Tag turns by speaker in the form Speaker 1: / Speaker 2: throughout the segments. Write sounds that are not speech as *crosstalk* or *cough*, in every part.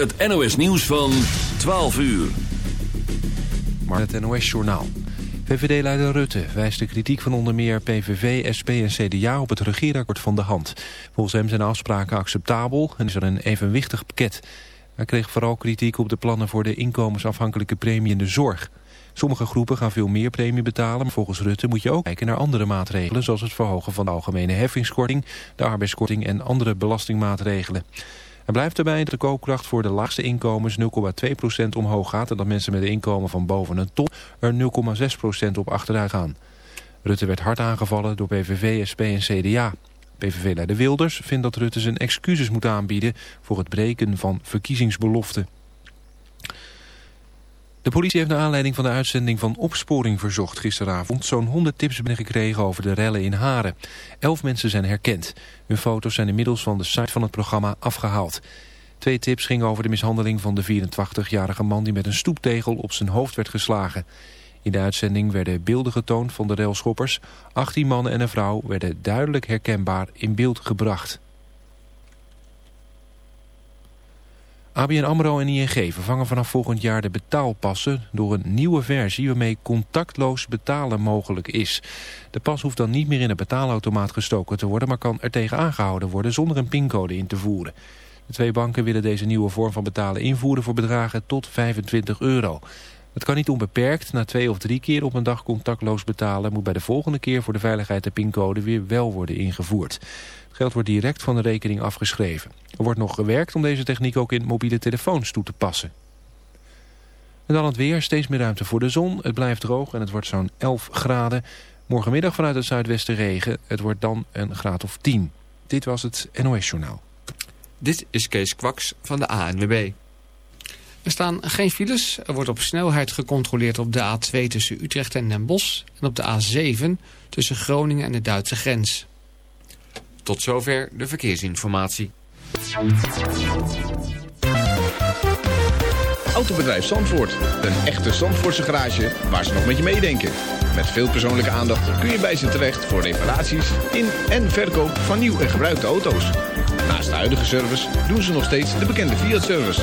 Speaker 1: Het NOS nieuws van 12 uur.
Speaker 2: Maar het NOS journaal. VVD-leider Rutte wijst de kritiek van onder meer PVV, SP en CDA op het regeerakkoord van de hand. Volgens hem zijn afspraken acceptabel en is er een evenwichtig pakket. Hij kreeg vooral kritiek op de plannen voor de inkomensafhankelijke premie in de zorg. Sommige groepen gaan veel meer premie betalen, maar volgens Rutte moet je ook kijken naar andere maatregelen, zoals het verhogen van de algemene heffingskorting, de arbeidskorting en andere belastingmaatregelen. Hij blijft erbij dat de koopkracht voor de laagste inkomens 0,2% omhoog gaat... en dat mensen met een inkomen van boven een ton er 0,6% op achteruit gaan. Rutte werd hard aangevallen door PVV, SP en CDA. PVV-leider Wilders vindt dat Rutte zijn excuses moet aanbieden... voor het breken van verkiezingsbeloften. De politie heeft naar aanleiding van de uitzending van Opsporing Verzocht gisteravond zo'n 100 tips binnengekregen over de rellen in Haren. Elf mensen zijn herkend. Hun foto's zijn inmiddels van de site van het programma afgehaald. Twee tips gingen over de mishandeling van de 84-jarige man die met een stoeptegel op zijn hoofd werd geslagen. In de uitzending werden beelden getoond van de railschoppers. 18 mannen en een vrouw werden duidelijk herkenbaar in beeld gebracht. ABN AMRO en ING vervangen vanaf volgend jaar de betaalpassen door een nieuwe versie waarmee contactloos betalen mogelijk is. De pas hoeft dan niet meer in een betaalautomaat gestoken te worden, maar kan er tegen aangehouden worden zonder een pincode in te voeren. De twee banken willen deze nieuwe vorm van betalen invoeren voor bedragen tot 25 euro. Het kan niet onbeperkt. Na twee of drie keer op een dag contactloos betalen... moet bij de volgende keer voor de veiligheid de pincode weer wel worden ingevoerd. Het geld wordt direct van de rekening afgeschreven. Er wordt nog gewerkt om deze techniek ook in mobiele telefoons toe te passen. En dan het weer, steeds meer ruimte voor de zon. Het blijft droog en het wordt zo'n 11 graden. Morgenmiddag vanuit het zuidwesten regen. Het wordt dan een graad of 10. Dit was het NOS Journaal.
Speaker 3: Dit is Kees Kwaks van de ANWB. Er staan geen files. Er wordt op snelheid gecontroleerd op de A2 tussen Utrecht en Den Bosch... en op de A7 tussen Groningen en de Duitse grens. Tot zover de verkeersinformatie.
Speaker 4: Autobedrijf Zandvoort. Een echte Zandvoortse garage waar ze nog met je meedenken. Met veel persoonlijke aandacht kun je bij ze terecht voor reparaties in en verkoop van nieuw en gebruikte auto's. Naast de huidige service doen ze nog steeds de bekende Fiat-service.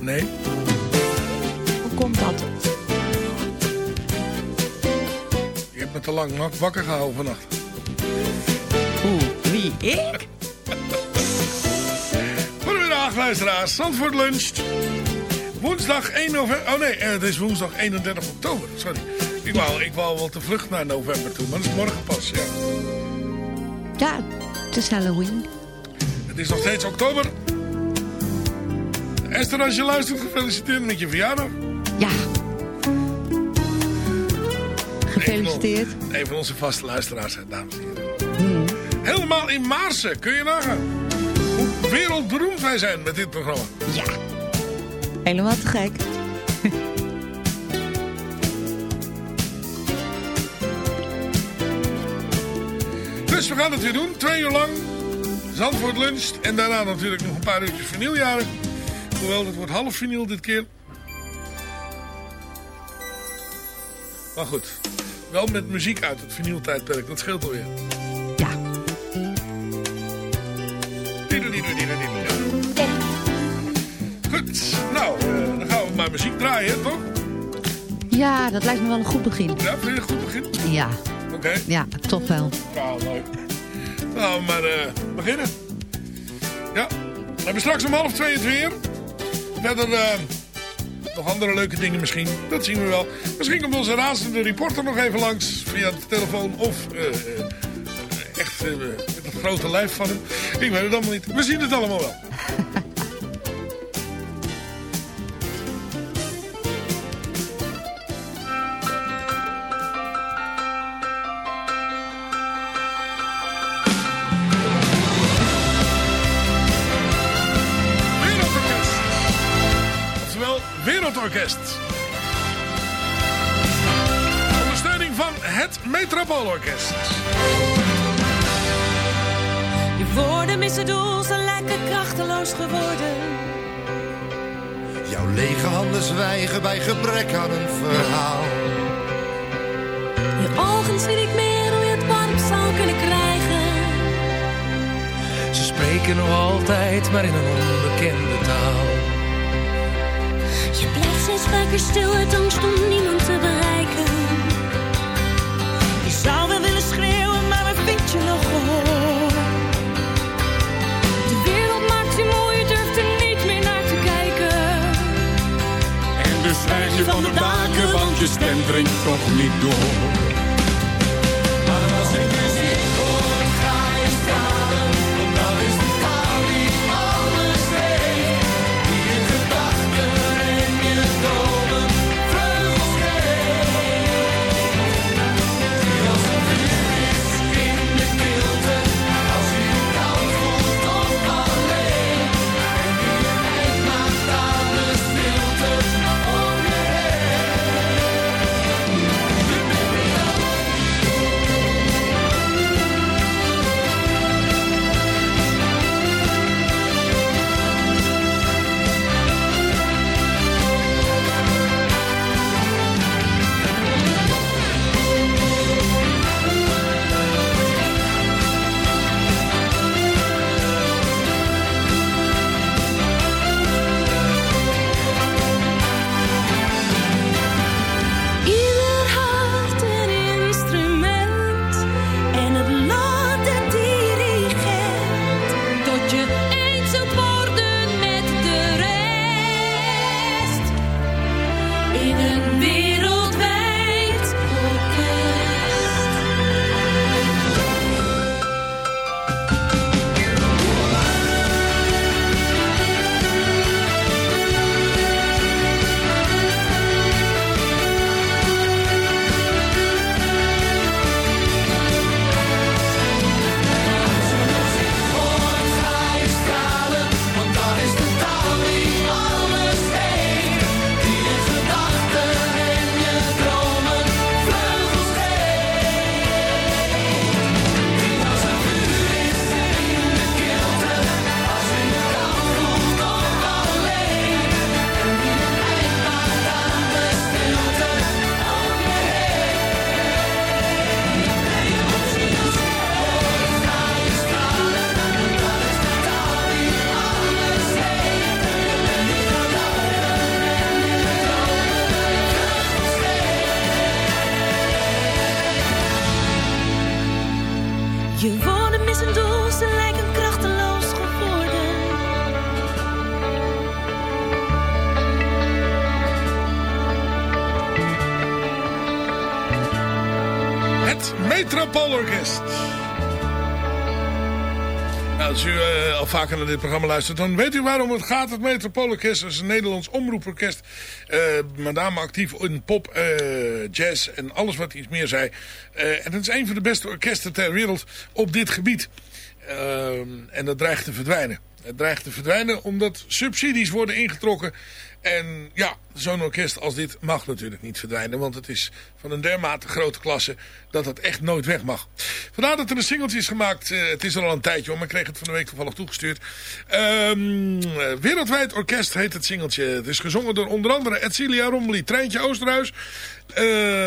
Speaker 5: Nee.
Speaker 6: Hoe komt dat?
Speaker 5: Je hebt me te lang wak- wakker gehouden vannacht.
Speaker 6: Hoe? Wie? Ik?
Speaker 5: Goedemiddag luisteraars. Zandvoort luncht. Woensdag 1 november. Oh nee, eh, het is woensdag 31 oktober. Sorry. Ik wou, ik wou wel te vlucht naar november toe, maar dat is morgen pas, ja.
Speaker 6: Ja, het is Halloween.
Speaker 5: Het is nog steeds oktober. Esther, als je luistert, gefeliciteerd met je verjaardag.
Speaker 6: Ja. Gefeliciteerd.
Speaker 5: Een van, een van onze vaste luisteraars, dames en heren. Helemaal in Maarsen, kun je nagaan. Hoe wereldberoemd wij zijn met dit programma.
Speaker 6: Ja. Helemaal te gek.
Speaker 5: Dus we gaan het weer doen, twee uur lang. Zandvoort luncht en daarna natuurlijk nog een paar uurtjes vinyljaren. Hoewel, het wordt half vinyl dit keer. Maar goed, wel met muziek uit het vinyltijdperk, dat scheelt alweer.
Speaker 6: Ja.
Speaker 5: Goed, nou, eh, dan gaan we maar muziek draaien, toch?
Speaker 6: Ja, dat lijkt me wel een goed begin.
Speaker 5: Ja, vind je een goed begin?
Speaker 6: Ja.
Speaker 5: Oké.
Speaker 6: Ja, toch wel.
Speaker 5: Nou, leuk. Nou, maar eh, beginnen. Ja, we hebben straks om half twee het weer. Verder eh, nog andere leuke dingen misschien. Dat zien we wel. Misschien komt onze razende reporter nog even langs. Via de telefoon of eh, eh, echt met het grote lijf van hem. Ik weet het allemaal niet. We zien het allemaal wel. Metropoolorkest.
Speaker 7: Je woorden missen doel, ze lijken krachteloos geworden.
Speaker 8: Jouw lege handen zwijgen bij gebrek aan een verhaal.
Speaker 7: Je ogen zien niet meer hoe je het warm zou kunnen krijgen.
Speaker 9: Ze spreken nog altijd, maar in een onbekende taal.
Speaker 7: Je blijft steeds vaker stil uit angst om niemand te bereiken. Je nog gehoor? De wereld maakt je mooi, je durft er niet meer naar te kijken.
Speaker 9: En dus je van de daken, want je stem dringt toch niet door.
Speaker 5: Vaker naar dit programma luistert, dan weet u waarom het gaat. Het Metropoolorkest is een Nederlands omroeporkest. Uh, met name actief in pop, uh, jazz en alles wat iets meer zei. en het is een van de beste orkesten ter wereld op dit gebied. en dat dreigt te verdwijnen. Het dreigt te verdwijnen omdat subsidies worden ingetrokken en ja, zo'n orkest als dit mag natuurlijk niet verdwijnen. Want het is van een dermate grote klasse dat het echt nooit weg mag. Vandaar dat er een singeltje is gemaakt. Uh, het is al een tijdje om, maar ik kreeg het van de week toevallig toegestuurd. Um, Wereldwijd Orkest heet het singeltje. Het is gezongen door onder andere Edcilia Rommely, Treintje Oosterhuis... Uh,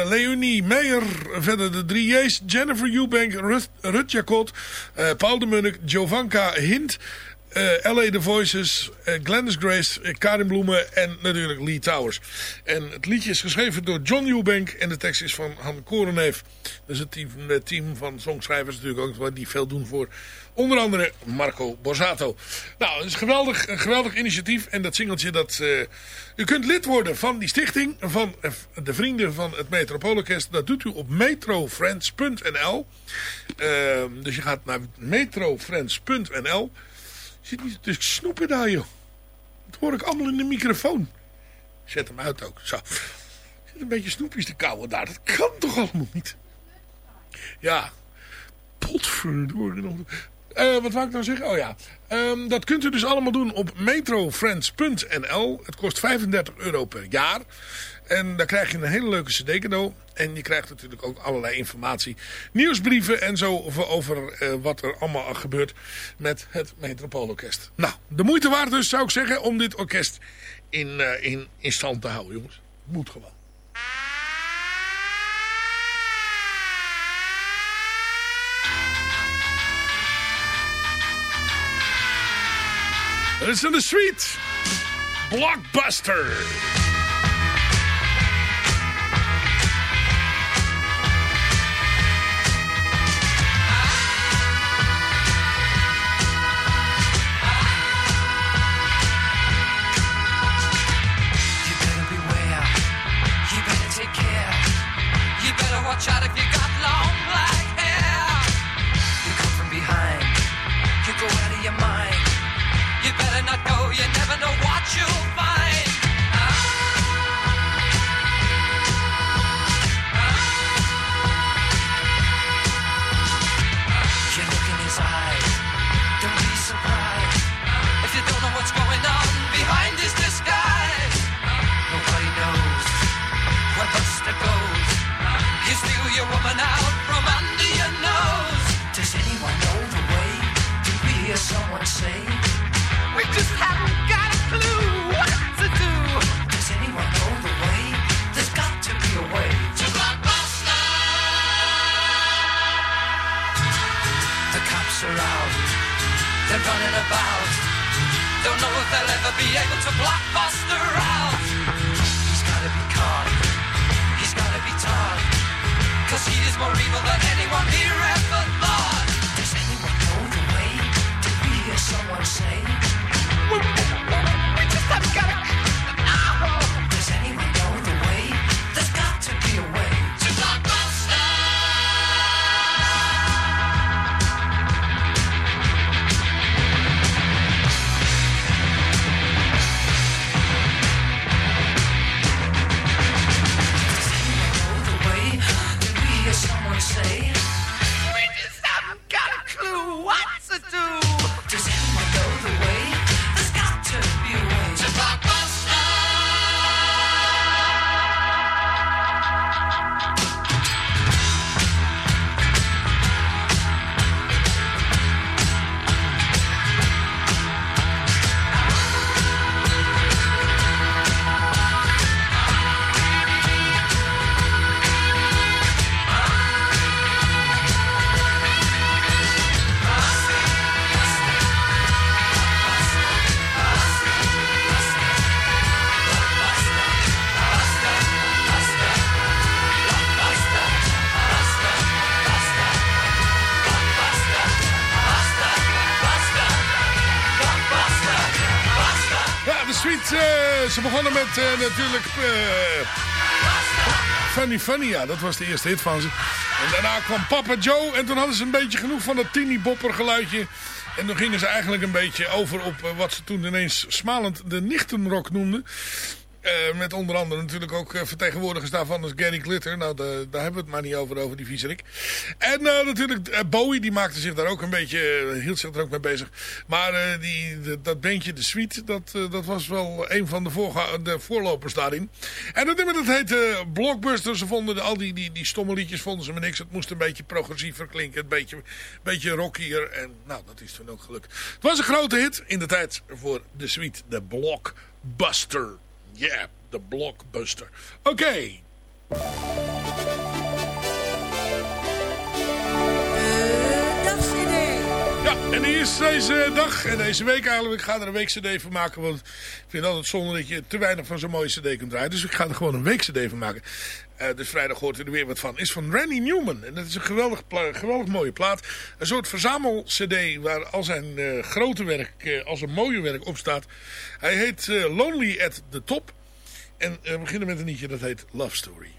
Speaker 5: Leonie Meijer, verder de drie J's, Jennifer Eubank, Rut, Rut Jacot, Paul de Munnik, Jovanka Hint... Uh, L.A. The Voices, uh, Glennis Grace, uh, Karin Bloemen en natuurlijk Lee Towers. En het liedje is geschreven door John Eubank en de tekst is van Han Koreneef. Dat is het team, team van songschrijvers natuurlijk ook, die veel doen voor onder andere Marco Borsato. Nou, het is een geweldig, een geweldig initiatief en dat singeltje dat... u kunt lid worden van die stichting van de vrienden van het Metropoolorkest. Dat doet u op metrofriends.nl. dus je gaat naar metrofriends.nl zit niet te snoepen daar, joh. Dat hoor ik allemaal in de microfoon. Zet hem uit ook. Zo. Zit een beetje snoepjes te kauwen daar. Dat kan toch allemaal niet? Ja. Potverdorie. Uh, wat wou ik nou zeggen? Oh ja. Um, dat kunt u dus allemaal doen op metrofriends.nl. Het kost 35 euro per jaar. En daar krijg je een hele leuke cd cadeau. En je krijgt natuurlijk ook allerlei informatie. Nieuwsbrieven en zo over, over uh, wat er allemaal gebeurt met het Metropoolorkest. Nou, de moeite waard dus zou ik zeggen om dit orkest in, uh, in, in stand te houden jongens. Moet gewoon. Listen to Sweet Blockbuster.
Speaker 10: If you got long black hair. You come from behind, you go out of your mind. You better not go, you never know what you'll woman out from under your nose. Does anyone know the way? We hear someone say? We just
Speaker 5: Funny ja, dat was de eerste hit van ze. En daarna kwam Papa Joe en toen hadden ze een beetje genoeg van dat teeny bopper geluidje. En toen gingen ze eigenlijk een beetje over op eh, wat ze toen ineens smalend de nichtenrock noemden. Uh, met onder andere natuurlijk ook uh, vertegenwoordigers daarvan als Gary Glitter. Nou, daar hebben we het maar niet over, over die viezerik. En uh, natuurlijk Bowie, die maakte zich daar ook een beetje, hield zich er ook mee bezig. Maar die, dat beentje, de Suite, dat, dat was wel een van de, de voorlopers daarin. En dat nummer, dat heette Blockbuster. Ze vonden al die, die, die stomme liedjes vonden ze me niks. Het moest een beetje progressiever klinken, een beetje, beetje rockier. En nou, dat is toen ook gelukt. Het was een grote hit in de tijd voor de Suite, de Blockbuster. Yeah, the blockbuster. Okay. Ja, en die is deze dag en deze week eigenlijk. Ik ga er een week cd van maken. Want ik vind altijd zonde dat je te weinig van zo'n mooie cd kunt draaien. Dus ik ga er gewoon een week cd van maken. Uh, dus vrijdag hoort u er weer wat van. Is van Randy Newman. En dat is een geweldig, geweldig mooie plaat. Een soort verzamel-cd waar al zijn uh, grote werk, uh, als een mooie werk op staat. Hij heet Lonely at the Top. En we beginnen met een liedje dat heet Love Story.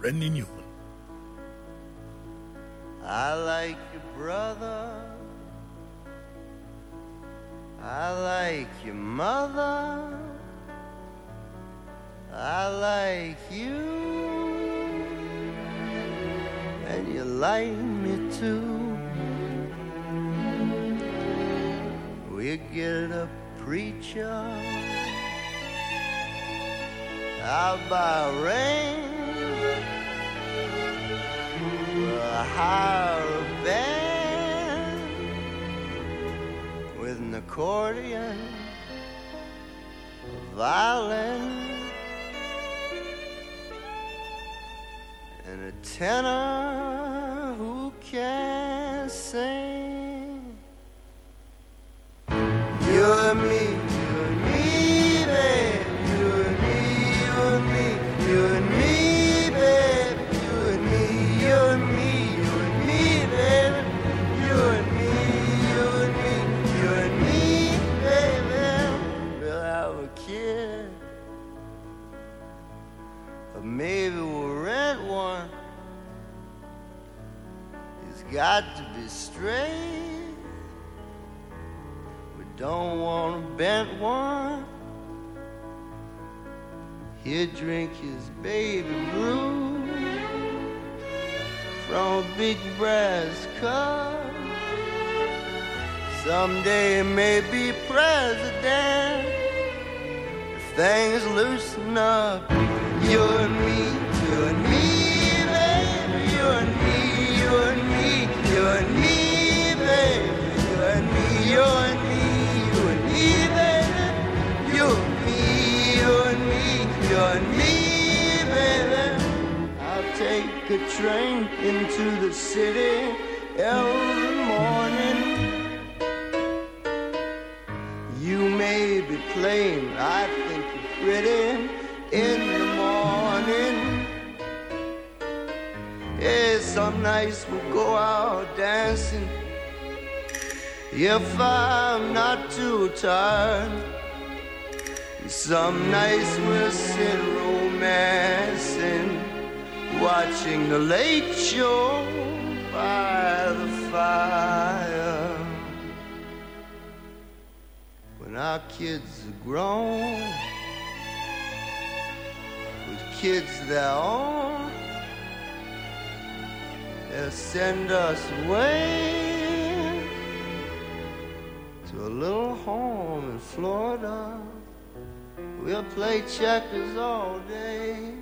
Speaker 5: Randy Newman.
Speaker 11: I like your brother. I like your mother. I like you. And you like me too. We get a preacher. I'll buy a a band with an accordion, violin, and a tenor who can got to be straight. We don't want a bent one. He'll drink his baby brew from a big brass cup. Someday may be president if things loosen up. You and me, you and me, you and me, baby. I'll take a train into the city every morning. You may be plain, I think you're pretty in the morning. Yeah, some nights we'll go out dancing. If I'm not too tired. Some nights we'll sit romancing, watching the late show by the fire. When our kids are grown, with kids their own, they'll send us away to a little home in Florida. We'll play checkers all day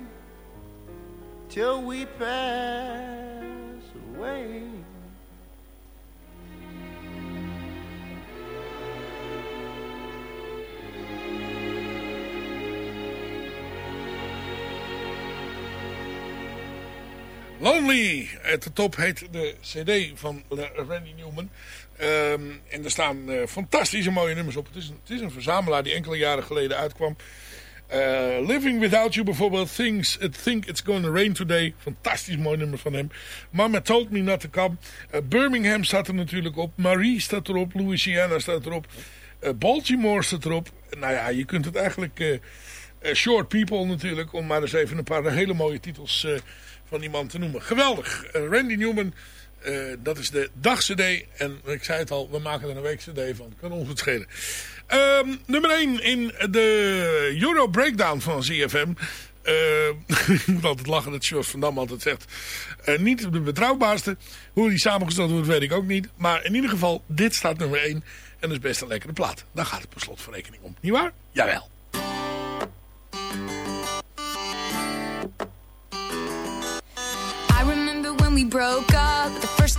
Speaker 11: till we pass away.
Speaker 5: Lonely at de top heet de cd van Randy Newman. Um, en er staan uh, fantastische mooie nummers op. Het is, een, het is een verzamelaar die enkele jaren geleden uitkwam. Uh, Living Without You bijvoorbeeld. Things, it Think It's Gonna Rain Today. Fantastisch mooi nummer van hem. Mama Told Me Not To Come. Birmingham staat er natuurlijk op. Marie staat erop. Louisiana staat erop. Baltimore staat erop. Nou ja, je kunt het eigenlijk... Short People natuurlijk. Om maar eens even een paar hele mooie titels van die man te noemen. Geweldig. Eh, Randy Newman, eh, dat is de dag-cd. En ik zei het al, we maken er een week-cd van. Kan ons het schelen. Ehm, nummer 1 in de Euro Breakdown van ZFM. Eh, *laughs* ik moet altijd lachen dat George van Dam altijd zegt. eh, niet de betrouwbaarste. Hoe die samengesteld wordt weet ik ook niet. Maar in ieder geval, dit staat nummer 1. En dat is best een lekkere plaat. Daar gaat het per slot van rekening om. Niet waar? Jawel.
Speaker 12: I remember when we broke up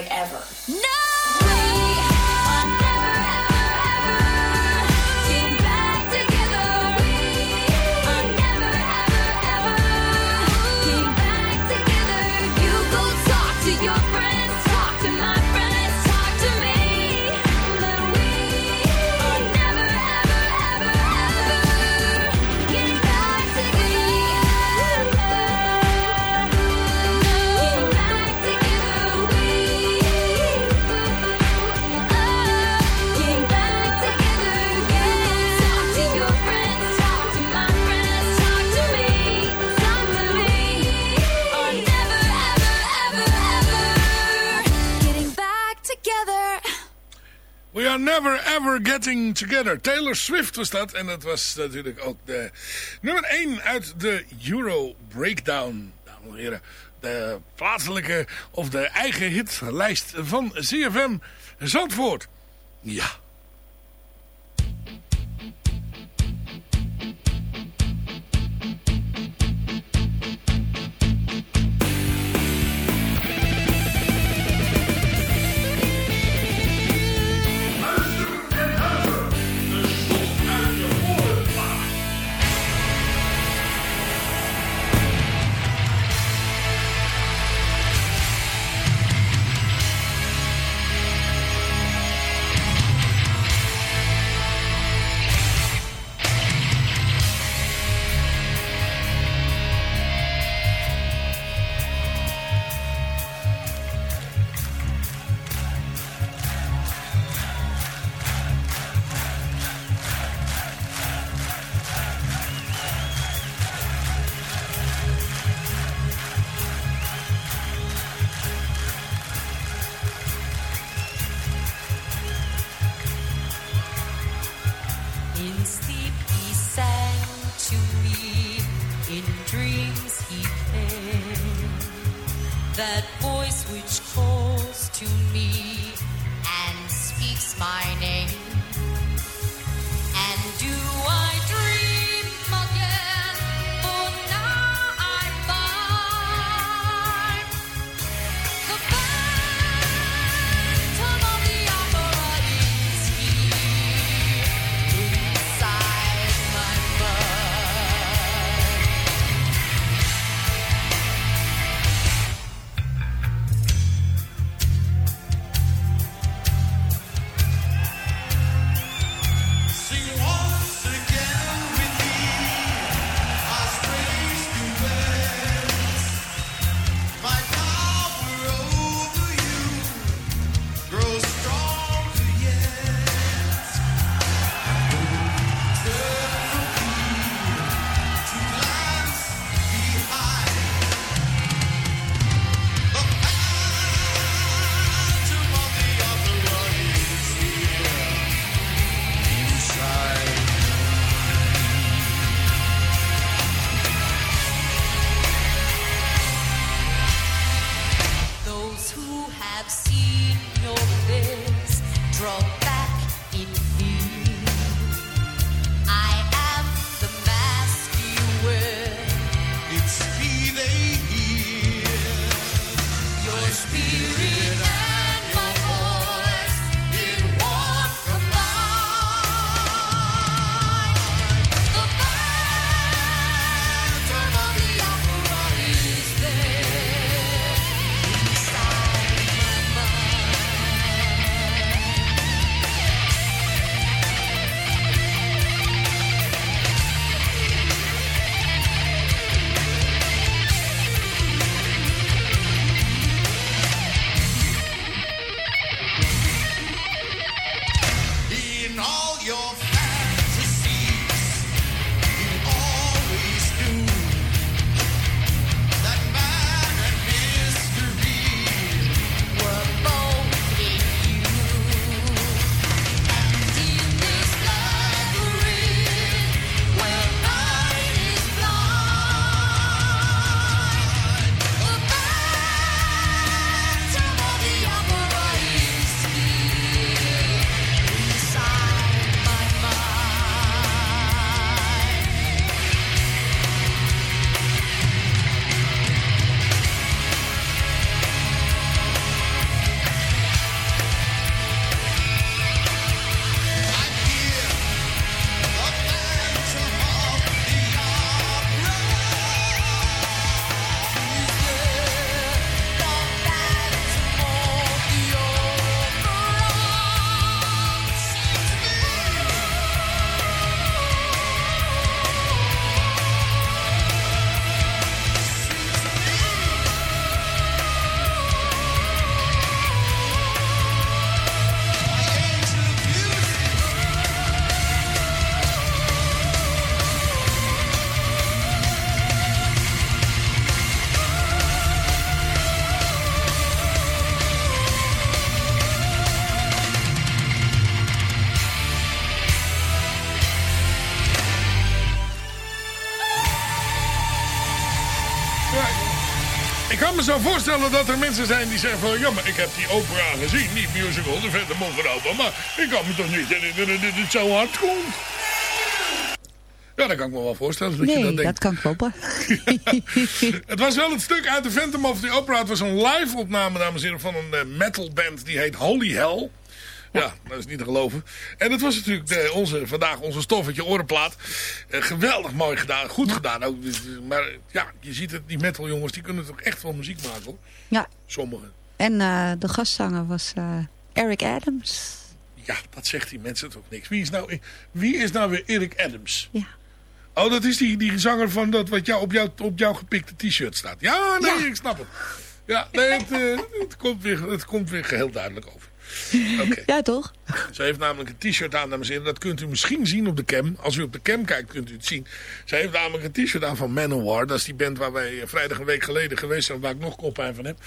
Speaker 13: Like, ever.
Speaker 12: Never ever getting together.
Speaker 5: Taylor Swift was dat. En dat was natuurlijk ook de nummer 1 uit de Euro Breakdown. Dames en heren. De plaatselijke of de eigen hitlijst van CFM Zandvoort. Ja. Me voorstellen dat er mensen zijn die zeggen van... ja, maar ik heb die opera gezien, die musical, de Phantom of the Opera... maar ik kan me toch niet herinneren dat het zo hard klonk. Ja, dat kan ik me wel voorstellen dat je
Speaker 6: Nee,
Speaker 5: dat
Speaker 6: dat,
Speaker 5: denkt.
Speaker 6: kan kloppen. *laughs*
Speaker 5: Het was wel het stuk uit de Phantom of the Opera. Het was een live opname, dames en heren, van een uh, metalband die heet Holy Hell. Ja, dat is niet te geloven. En dat was natuurlijk de, onze, vandaag onze stoffetje orenplaat. Eh, geweldig mooi gedaan, goed gedaan ook. Dus, eh, Maar ja, je ziet het, die metaljongens, die kunnen toch echt wel muziek maken hoor.
Speaker 6: Ja.
Speaker 5: Sommigen.
Speaker 6: En eh, de gastzanger was eh, Eric Adams.
Speaker 5: Ja, dat zegt die mensen toch niks. Wie is nou, wie is nou weer Eric Adams?
Speaker 6: Ja.
Speaker 5: Oh, dat is die, die zanger van dat wat jou op, jou, op jouw gepikte t-shirt staat. Ja, nee, ik snap het. Ja, nee, het, eh, het, komt weer, het komt weer geheel duidelijk over.
Speaker 6: Ja, toch?
Speaker 5: Ze heeft namelijk een t-shirt aan, dames en heren. Dat kunt u misschien zien op de cam. Als u op de cam kijkt, kunt u het zien. Ze heeft namelijk een t-shirt aan van Manowar. Dat is die band waar wij vrijdag een week geleden geweest zijn. Waar ik nog koppijn van heb.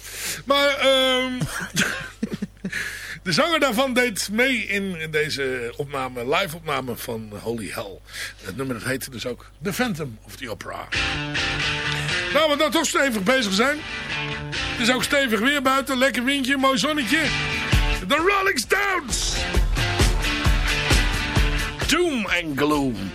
Speaker 5: Maar, ehm *laughs* de zanger daarvan deed mee in deze opname, live opname van Holy Hell. Het nummer dat heette dus ook The Phantom of the Opera. Nou, we dan toch stevig bezig zijn.
Speaker 14: Het is ook stevig weer buiten. Lekker windje, mooi zonnetje. The Rolling Stones. Doom and Gloom.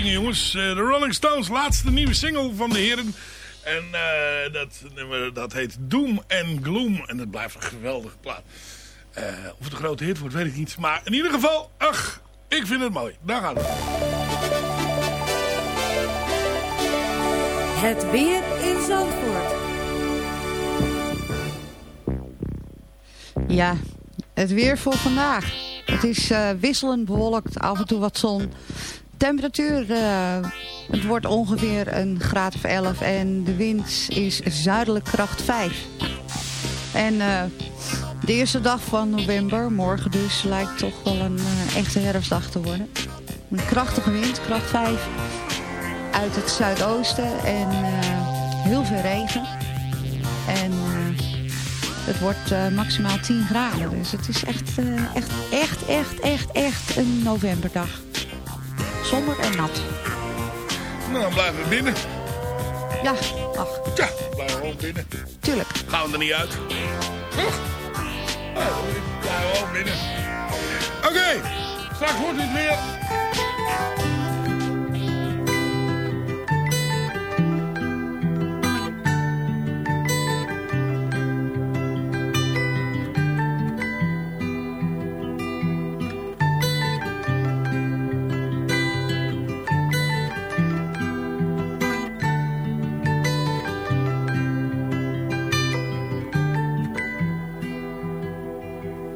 Speaker 14: Jongens. Eh, de Rolling Stones, laatste nieuwe single van de heren. En uh, dat, dat heet Doom and Gloom. En dat blijft een geweldige plaat. Uh, of het een grote hit wordt, weet ik niet. Maar in ieder geval, ach, ik vind het mooi. Daar gaan we.
Speaker 15: Het weer in Zandvoort.
Speaker 6: Ja, het weer voor vandaag. Het is uh, wisselend bewolkt, af en toe wat zon temperatuur, uh, het wordt ongeveer een graad of 11 en de wind is zuidelijk kracht 5. En uh, de eerste dag van november, morgen dus, lijkt toch wel een uh, echte herfstdag te worden. Een krachtige wind, kracht 5, uit het zuidoosten en heel veel regen. En het wordt maximaal 10 graden, dus het is echt, echt, echt, echt, echt, echt een novemberdag. Somber en nat.
Speaker 14: Nou, dan blijven we binnen.
Speaker 6: Ja, ach.
Speaker 5: Ja, blijven gewoon binnen.
Speaker 6: Tuurlijk.
Speaker 5: Gaan we er niet uit. Toch? Ja, blijven gewoon binnen. Oké, straks wordt het weer.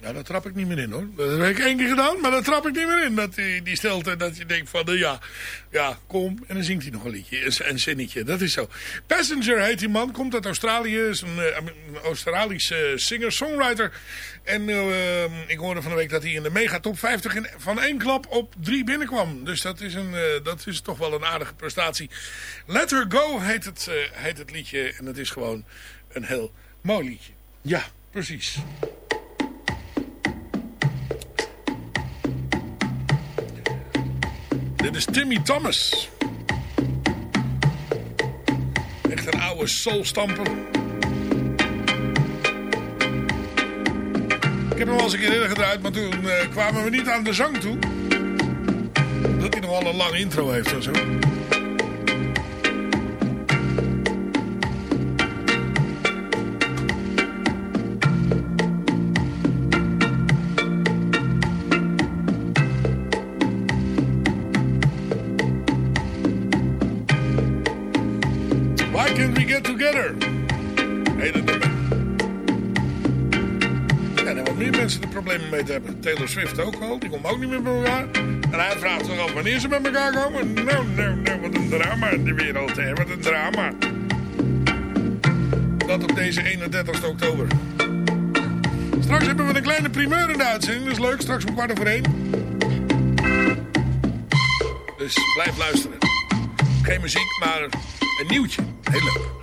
Speaker 5: Ja, daar trap ik niet meer in hoor. Dat heb ik één keer gedaan, maar daar trap ik niet meer in. Dat die, die dat je denkt van, eh, ja, ja, kom. En dan zingt hij nog een liedje, een zinnetje. Dat is zo. Passenger heet die man, komt uit Australië. Is een, eh, een Australische singer-songwriter. En eh, ik hoorde van de week dat hij in de mega top 50 in, van één klap op drie binnenkwam. Dus dat is, een, dat is toch wel een aardige prestatie. Let Her Go heet het, heet het liedje. En het is gewoon een heel mooi liedje. Ja, precies. Dit is Timmy Thomas. Echt een oude soulstamper. Ik heb hem al eens een keer eerder gedraaid, maar toen uh, kwamen we niet aan de zang toe. Dat hij nog wel een lange intro heeft of zo. Get together? Het nummer. Ja, daar wat meer mensen er problemen mee te hebben. Taylor Swift ook al. Die komt ook niet meer bij elkaar. En hij vraagt zich af wanneer ze met elkaar komen. Nou, nou, nou, wat een drama in de wereld, hè. Wat een drama. Dat op deze 31 oktober. Straks hebben we een kleine primeur in de uitzending. Dat is leuk, straks om kwart over één. Dus blijf luisteren. Geen muziek, maar een nieuwtje. Heel leuk.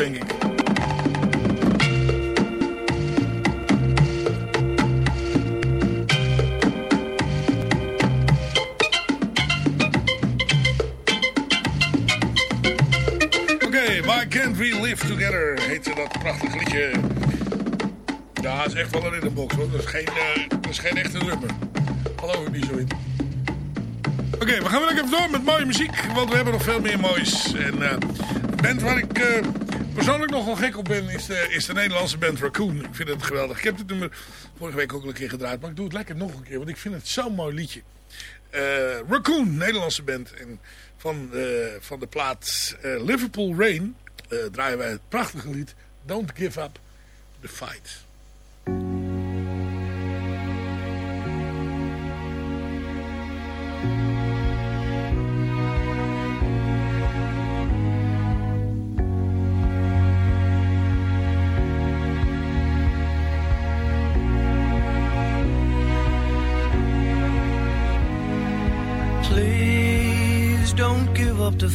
Speaker 5: Denk ik. Oké, Why Can't We Live Together heette dat prachtige liedje. Ja, is echt wel een rhythmbox hoor. Dat is geen, eh, dat is geen echte drummer. Geloof ik niet zo in. Oké, we gaan weer even door met mooie muziek. Want we hebben nog veel meer moois. En de band waar ik eh, persoonlijk nog wel gek op ben... Is de, is de Nederlandse band Raccoon. Ik vind het geweldig. Ik heb dit nummer vorige week ook al een keer gedraaid. Maar ik doe het lekker nog een keer. Want ik vind het zo'n mooi liedje. Eh, Raccoon, Nederlandse band. En van, eh, van de plaat eh, Liverpool Rain... draaien wij het prachtige lied... Don't Give Up the Fight.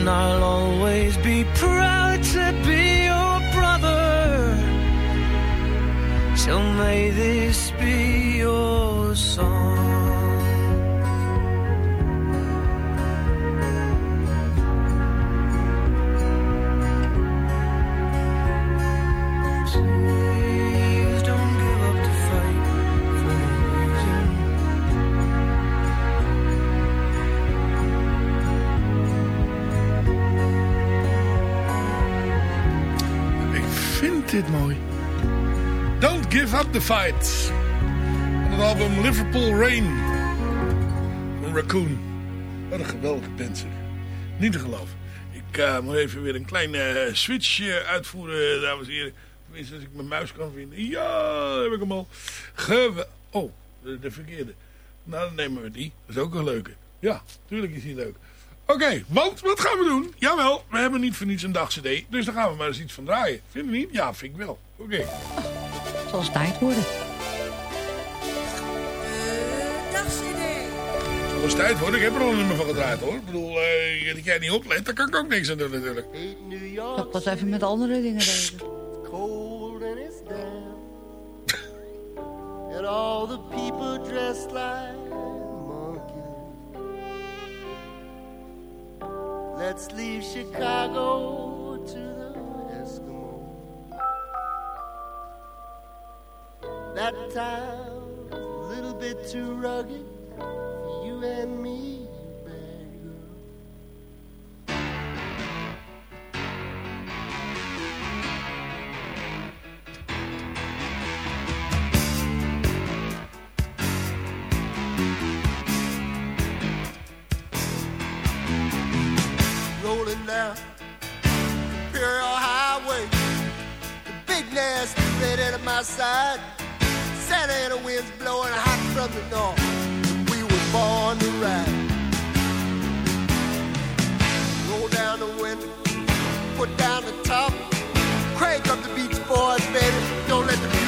Speaker 16: and I'll always be proud to be your brother. So may this be your song.
Speaker 5: Dit mooi. Don't give up the fight. Het album Liverpool Rain. Van Raccoon. Wat een geweldige band. Niet te geloven. Ik eh, moet even weer een kleine eh, switch eh, uitvoeren, dames en heren. Tenminste, als ik mijn muis kan vinden. Ja, heb ik hem al. Gewe oh, de, de verkeerde. Nou, dan nemen we die. Dat is ook een leuke. Ja, tuurlijk is die leuk. Oké, want wat gaan we doen? Jawel, we hebben niet voor niets een dag cd. Dus daar gaan we maar eens iets van draaien. Vind je niet? Ja, vind ik wel. Oké.
Speaker 6: Zoals tijd worden.
Speaker 5: Het was tijd hoor. Ik heb er al een nummer van gedraaid hoor. Ik bedoel, eh, dat jij niet oplet, dan kan ik ook niks aan doen natuurlijk.
Speaker 6: Ik was even met andere dingen bezig.
Speaker 11: cold and it's damp. and all the people dressed like Let's leave Chicago to the Eskimo. That town's a little bit too rugged for you and me, red at my side. Santa winds blowing hot from the north. We were born to ride. Roll down the window, put down the top. Crank up the Beach Boys, baby. Don't let the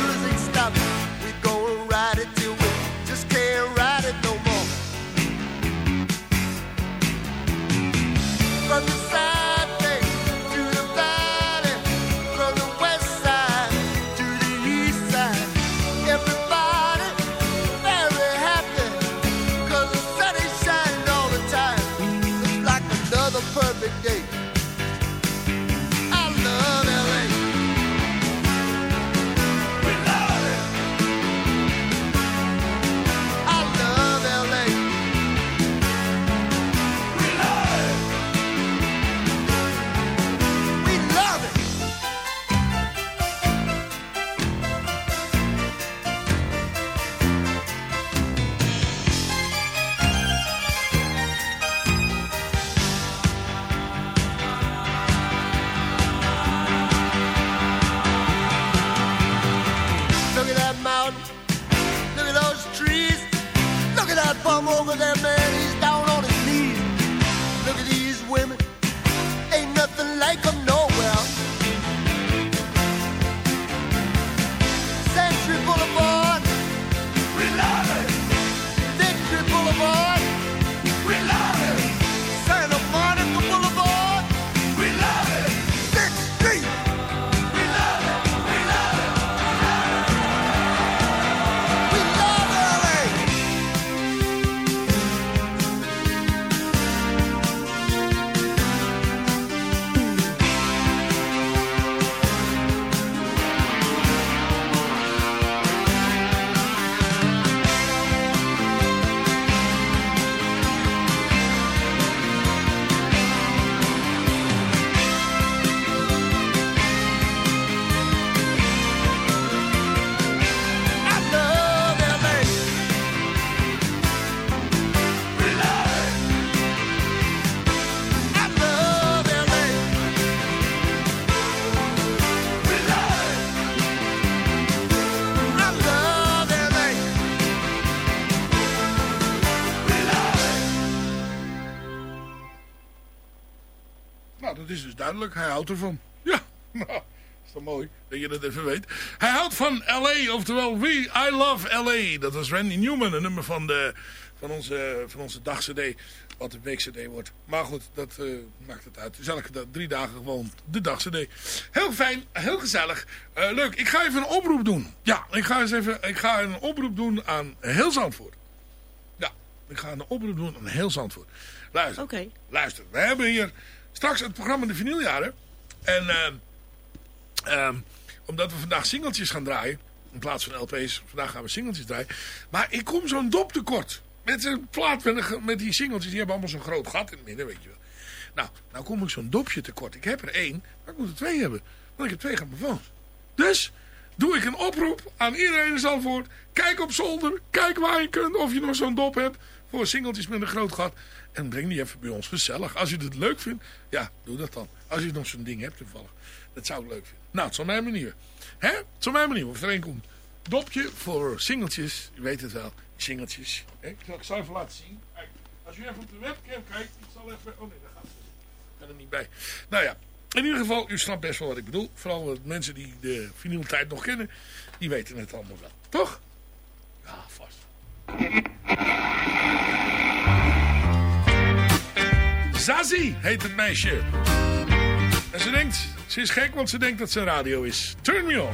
Speaker 5: duidelijk. Hij houdt ervan. Ja, *laughs* nou, is toch mooi dat je dat even weet. Hij houdt van L.A., oftewel We, I Love L.A. Dat was Randy Newman, een nummer van, de, van onze, van onze dag-cd. Wat de week-cd wordt. Maar goed, dat eh, maakt het uit. Dus elke drie dagen gewoon de dag-cd. Heel fijn, heel gezellig. Eh, leuk, ik ga even een oproep doen. Ja, ik ga, eens even, ik ga een oproep doen aan heel Zandvoort. Ja, ik ga een oproep doen aan heel Zandvoort. Luister. Luister, we hebben hier straks het programma De Vinyljaren. En ehm, ehm, omdat we vandaag singeltjes gaan draaien. In plaats van LP's. Vandaag gaan we singeltjes draaien. Maar ik kom zo'n dop tekort. Met een plaat met, die singeltjes. Die hebben allemaal zo'n groot gat in het midden. Weet je wel. Nou, nou kom ik zo'n dopje tekort. Ik heb er één. Maar ik moet er twee hebben. Want ik heb twee grammofoons. Dus doe ik een oproep aan iedereen in Zandvoort. Kijk op zolder. Kijk waar je kunt. Of je nog zo'n dop hebt. Voor singeltjes met een groot gat. En breng die even bij ons gezellig. Als je het leuk vindt. Ja, doe dat dan. Als je nog zo'n ding hebt toevallig. Dat zou ik leuk vinden. Nou, het zal mijn manier. Hè? Het zal mijn manier. Of een komt. Dopje voor singeltjes. Je weet het wel. Singeltjes. Ik zal, ik zal even laten zien. Als je even op de webcam kijkt. Ik zal even... Oh nee, daar gaat het. Ik er niet bij. Nou ja. In ieder geval, u snapt best wel wat ik bedoel. Vooral de mensen die de vinyltijd nog kennen. Die weten het allemaal wel. Toch? Zazie heet het meisje. En ze denkt, ze is gek, want ze denkt dat ze radio is. Turn me on.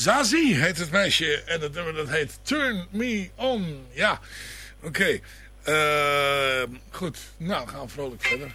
Speaker 5: Zazie heet het meisje. En het nummer dat heet Turn Me On. Ja, oké. Eh, goed, nou, we gaan vrolijk verder.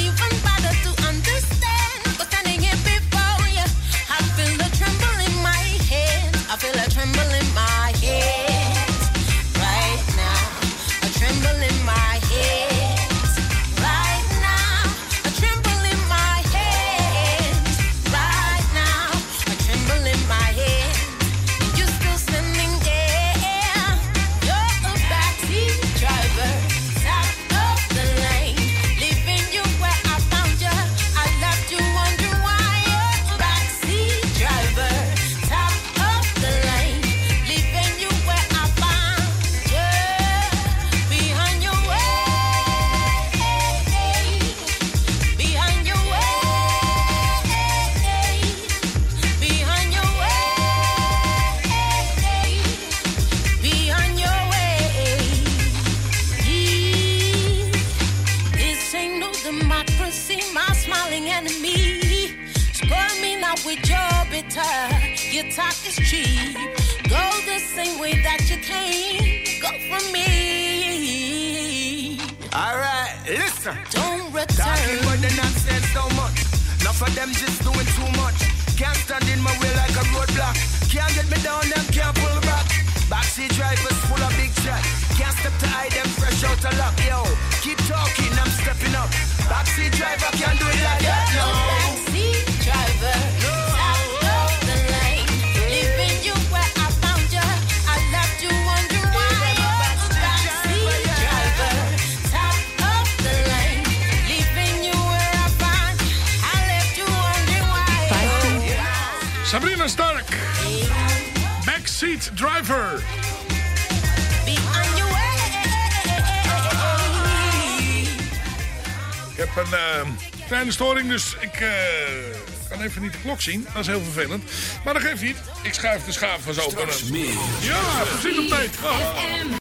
Speaker 5: even niet de klok zien. Dat is heel vervelend. Maar dat geeft niet. Ik schuif de schaaf van zo. Ja, precies op tijd.